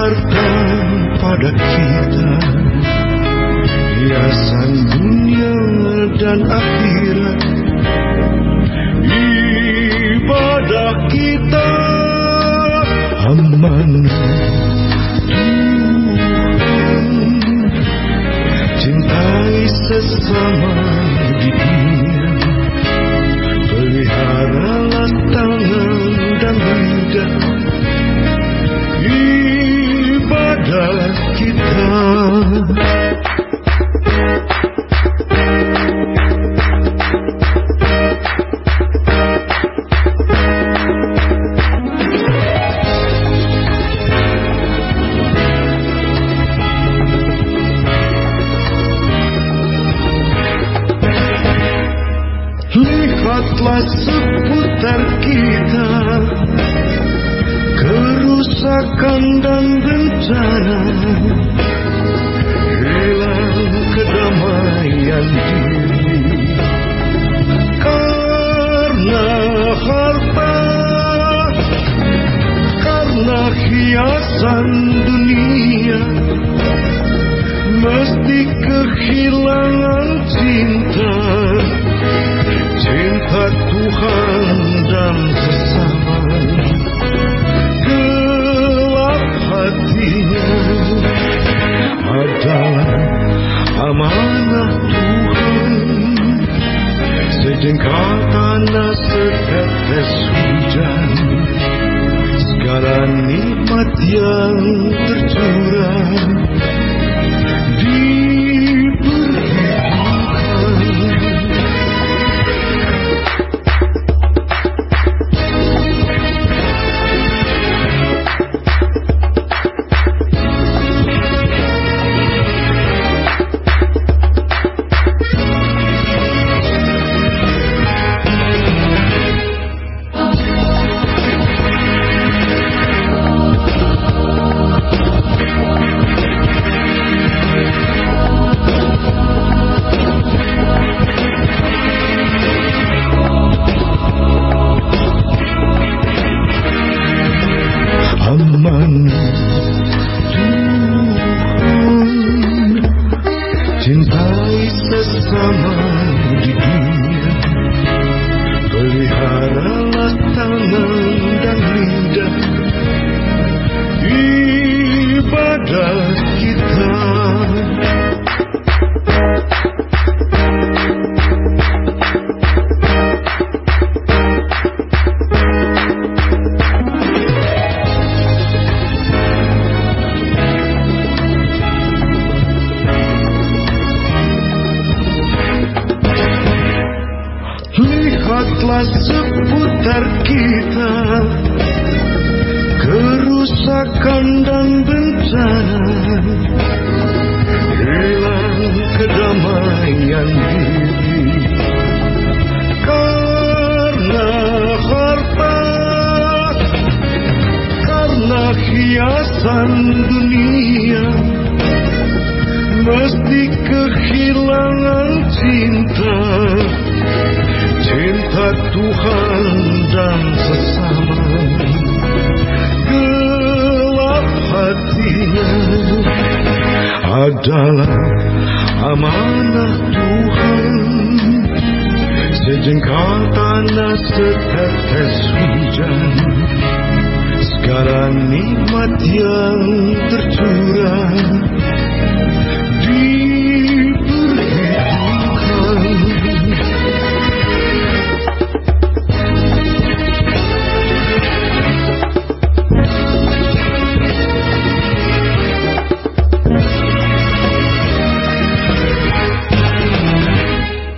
harta pada kita. Hiasan dunia dan akhirat. Ibadah kita amanah. Dan bencana Hilang kedamaian diri Karena harta Karena hiasan yang sesama di dunia Peliharalah tangan dan lidah. Ibadah seputar kita. Kerusakan dan bencana. Hilang kedamaian diri Karena harta. Karena hiasan dunia. Mesti kehilangan cinta adalah amanah Tuhan. Sejengkal tanah setetes hujan Segala nikmat yang tercurah